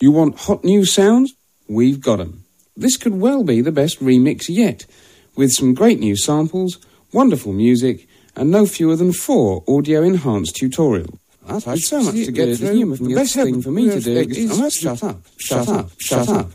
You want hot new sounds? We've got 'em. This could well be the best remix yet, with some great new samples, wonderful music, and no fewer than four audio enhanced tutorials. That's so much to get through, the best thing for me to do is shut up, shut up, shut up.